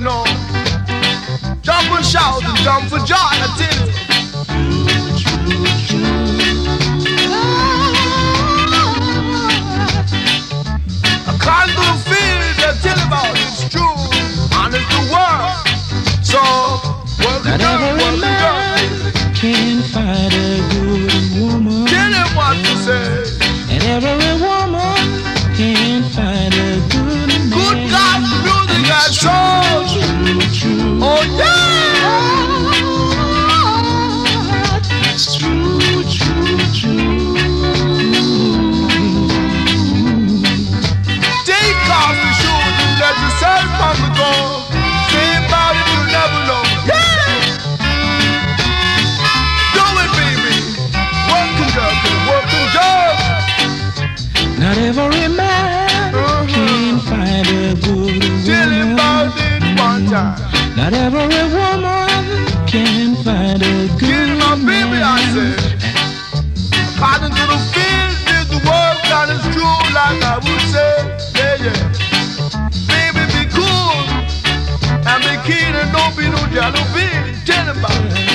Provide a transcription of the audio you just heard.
know. Jump and shout and jump for joy, Yeah! Not every woman can find a good Get my baby, man. I say. Out into the field, did the work that is true, like I would say. Yeah, yeah. Baby, be cool. And be keen and don't be no jello, Tell Tell about it.